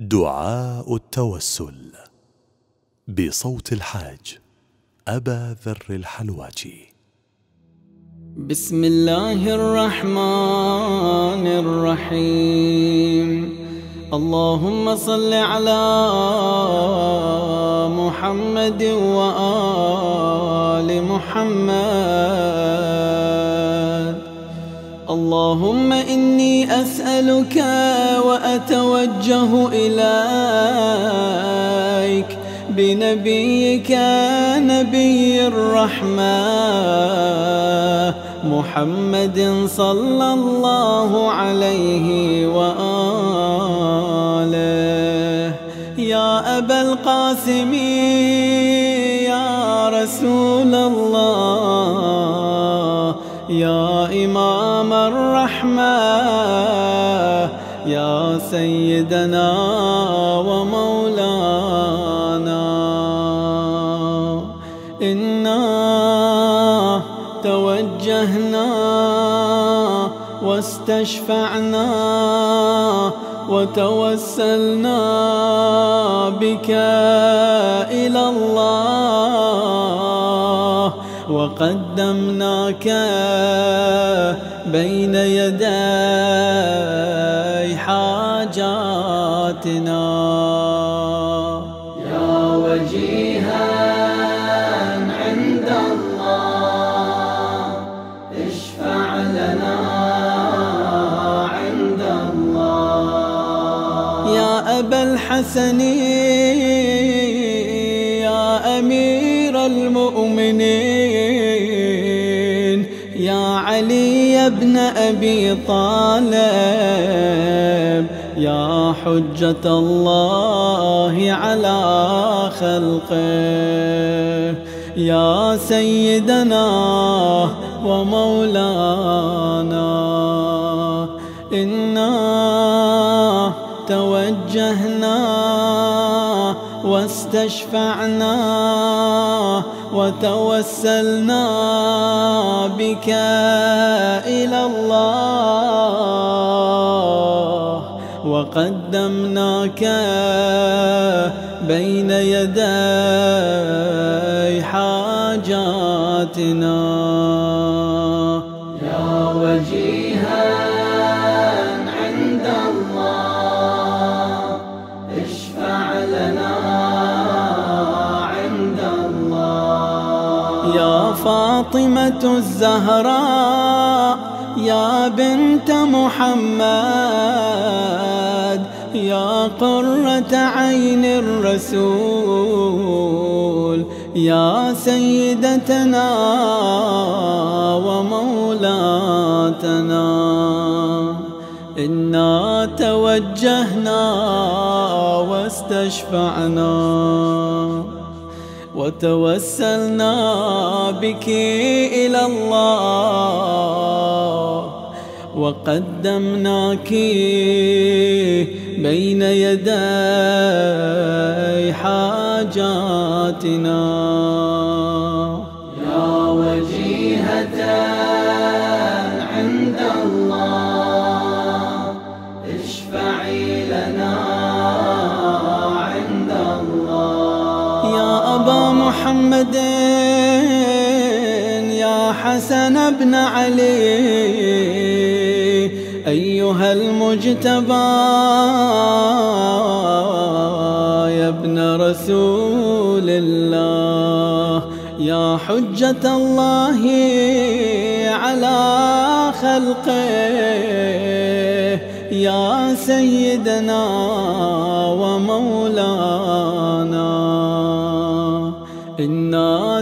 دعاء التوسل بصوت الحاج أبا ذر الحلواجي. بسم الله الرحمن الرحيم. اللهم صل على محمد وآل محمد. اللهم إني أسألك وأتوجه إليك بنبيك نبي الرحمة محمد صلى الله عليه وآله. يا أبا القاسم يا رسول الله يا إمام الرحمة يا سيدنا ومولانا. إنا توجهنا واستشفعنا وتوسلنا بك إلى الله. وقدمناك بين يدي حاجاتنا. يا وجيها عند الله اشفع لنا عند الله. يا أبا الحسن علي بن أبي طالب. يا حجة الله على خلقه. يا سيدنا ومولانا. إنا توجهنا واستشفعنا وتوسلنا بك إلى الله. وقدمناك بين يدي حاجاتنا. فاطمة الزهراء يا بنت محمد يا قرة عين الرسول يا سيدتنا ومولاتنا. إنا توجهنا واستشفعنا. وتوسلنا بك إلى الله وقدمناك بين يدي حاجاتنا. محمد يا حسن بن علي. أيها المجتبى يا ابن رسول الله يا حجة الله على خلقه. يا سيدنا ومولانا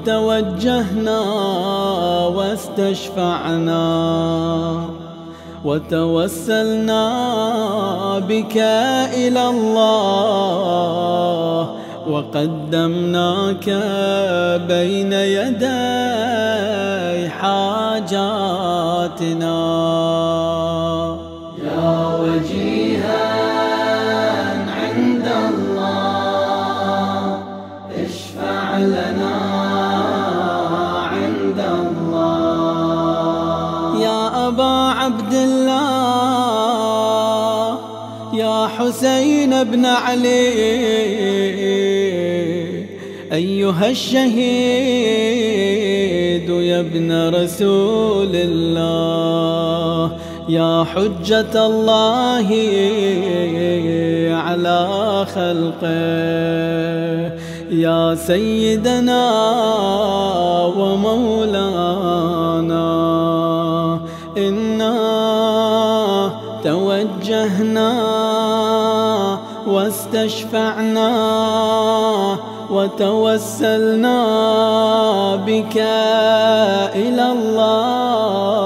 إنا توجهنا واستشفعنا وتوسلنا بك إلى الله وقدمناك بين يدي حاجاتنا. حسين بن علي. أيها الشهيد يا ابن رسول الله يا حجة الله على خلقه. يا سيدنا ومولانا إنا توجهنا واستشفعنا وتوسلنا بك إلى الله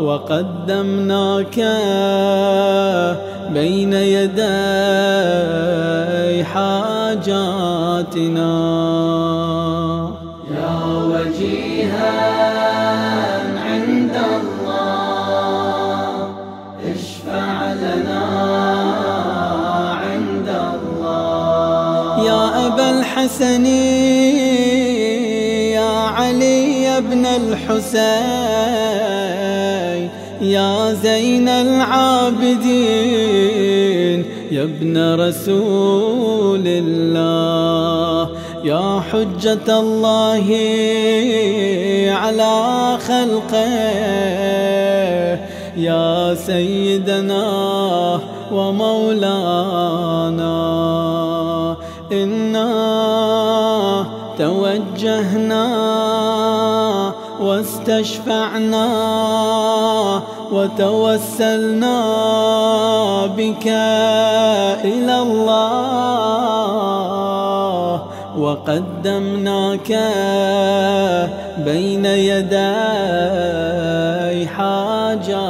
وقدمناك بين يدي حاجاتنا. يا وجيها الحسن يا علي بن الحسين يا زين العابدين يا ابن رسول الله يا حجة الله على خلقه يا سيدنا ومولانا إنا توجهنا واستشفعنا وتوسلنا بك إلى الله وقدمناك بين يدي حاجاتنا.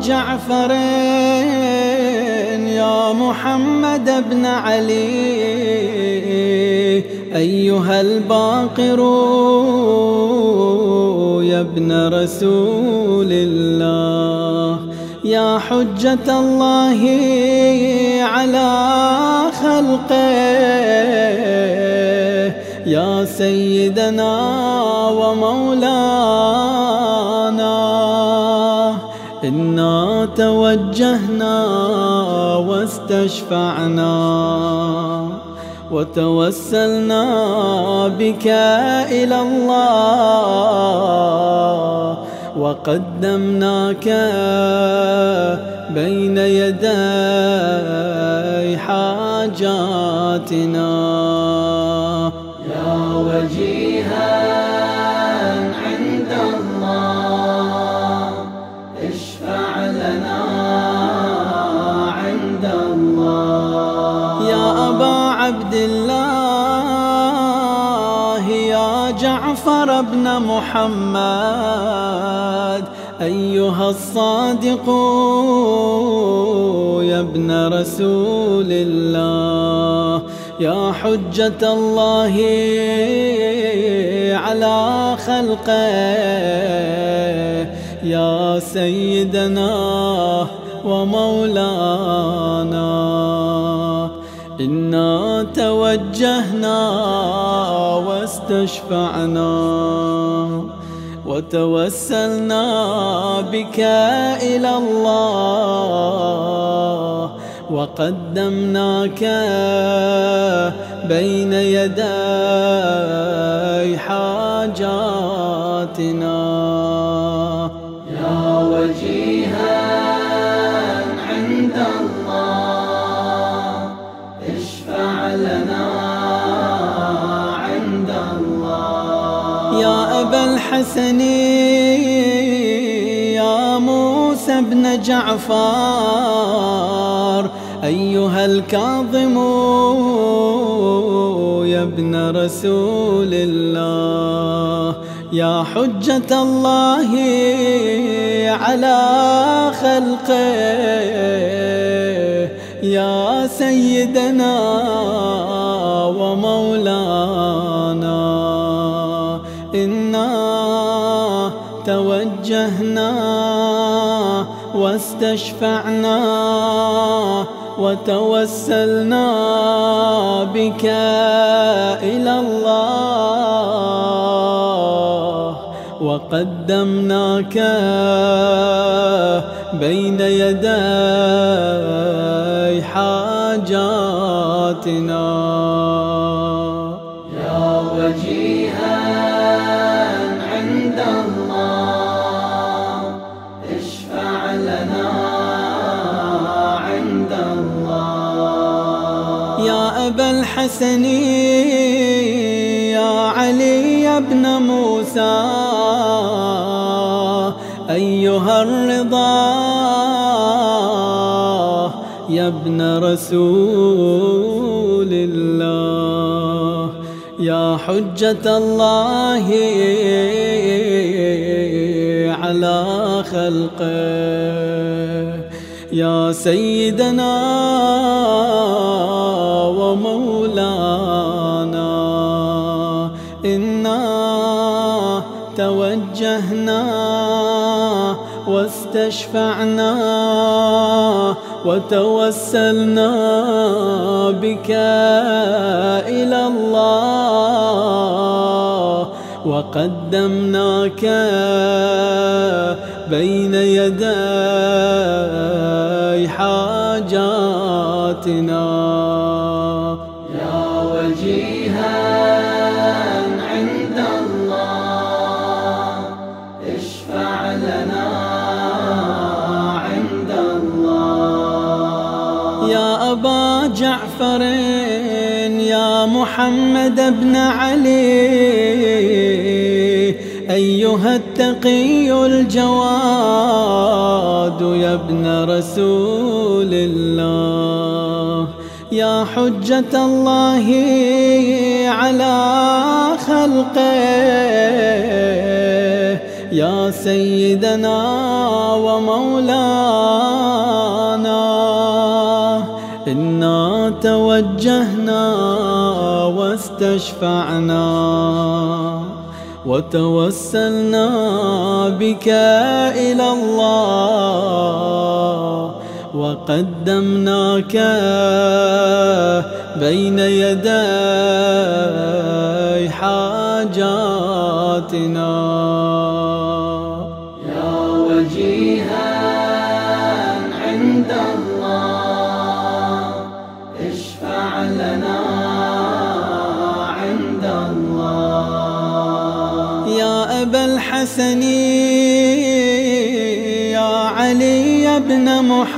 جعفر يا محمد بن علي أيها الباقر يا ابن رسول الله. يا حجة الله على خلقه يا سيدنا ومولانا إنا توجهنا واستشفعنا وتوسلنا بك إلى الله وقدمناك بين يدي حاجاتنا. محمد أيها الصادق يا ابن رسول الله يا حجة الله على خلقه يا سيدنا ومولانا. إنا توجهنا واستشفعنا وتوسلنا بك إلى الله وقدمناك بين يدي حاجاتنا. الحسن يا موسى بن جعفر أيها الكاظم يا ابن رسول الله يا حجة الله على خلقه يا سيدنا ومولانا توجهنا واستشفعنا وتوسلنا بك إلى الله وقدمناك بين يدي حاجاتنا. الحسن يا علي بن موسى أيها الرضا يا ابن رسول الله. يا حجة الله على خلقه. يا سيدنا ومولانا إنا توجهنا واستشفعنا وتوسلنا بك إلى الله. وقدمناك بين يدي حاجاتنا. وجيها عند الله. اشفع لنا عند الله. يا أبا جعفر يا محمد بن علي أيها التقي الجواد يا ابن رسول الله. يا حجة الله على خلقه. يا سيدنا ومولانا إنا توجهنا واستشفعنا وتوسلنا بك إلى الله. وقدمناك بين يدي حاجاتنا.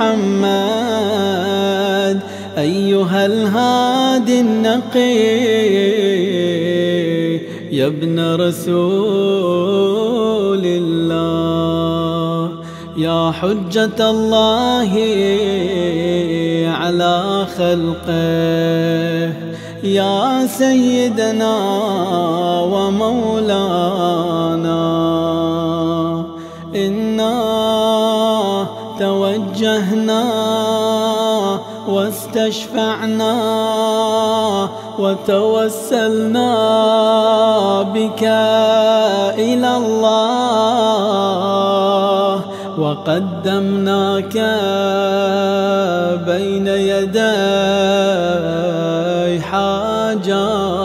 محمد أيها الهادي النقي يا ابن رسول الله. يا حجة الله على خلقه. يا سيدنا ومولانا واستشفعنا وتوسلنا بك إلى الله وقدمناك بين يدي حاجاتنا.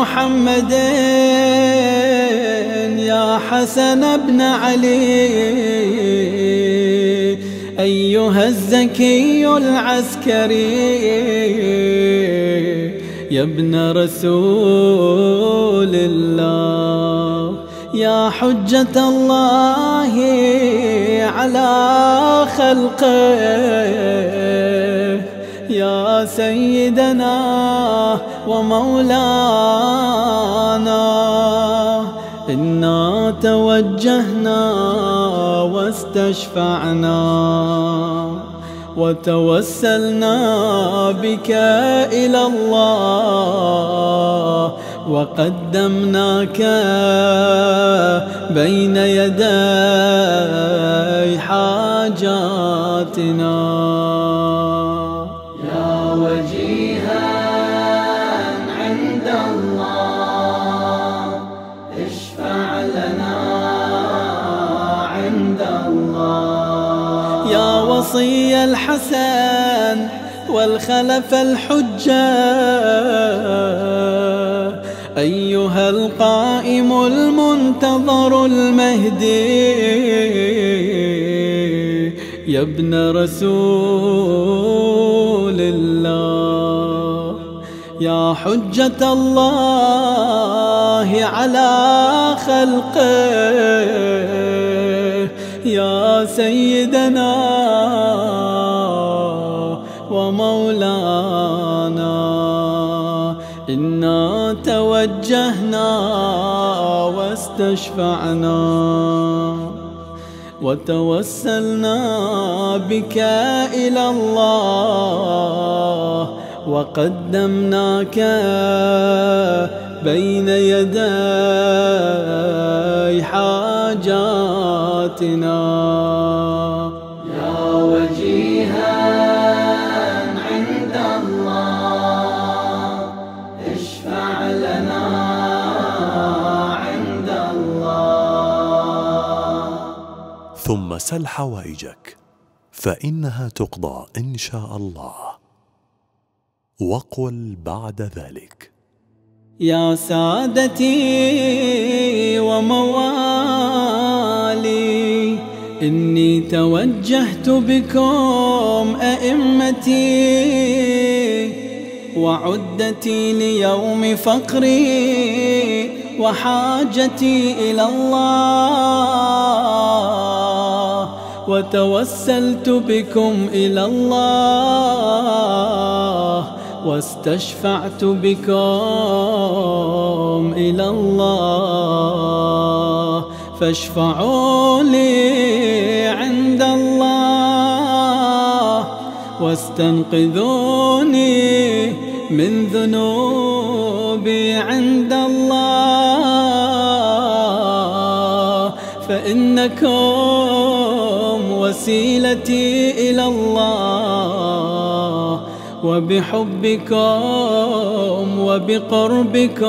محمد يا حسن بن علي. أيها الزكي العسكري يا ابن رسول الله يا حجة الله على خلقه. يا سيدنا ومولانا. إنا توجهنا واستشفعنا وتوسلنا بك إلى الله وقدمناك بين يدي حاجاتنا. يا وصي الحسن والخلف الحجة. أيها القائم المنتظر المهدي. يا ابن رسول الله. يا حجة الله على خلقه. يا سيدنا توجهنا واستشفعنا وتوسلنا بك إلى الله وقدمناك بين يدي حاجاتنا. سل حوائجك فإنها تقضى إن شاء الله. وقل بعد ذلك. يا سادتي وموالي إني توجهت بكم أئمتي وعدتي ليوم فقري وحاجتي إلى الله. وتوسلت بكم إلى الله واستشفعت بكم إلى الله فاشفعوا لي عند الله واستنقذوني من ذنوبي عند الله فإنكم وسيلتي إلى الله. وبحبكم وبقربكم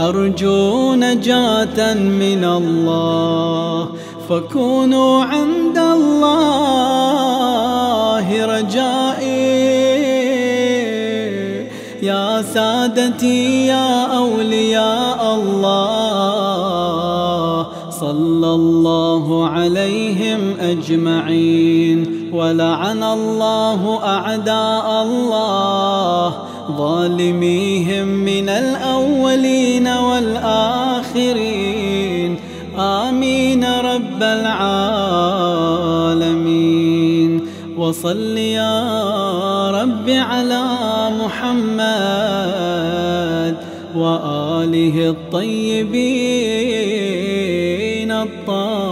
أرجو نجاة من الله. فكونوا عند الله رجائي. يا سادتي يا أولياء الله. صلى الله عليهم أجمعين ولعن الله أعداء الله ظالميهم من الأولين والآخرين. آمين رب العالمين. وصل يا رب على محمد وآله الطيبين. الطاهرين.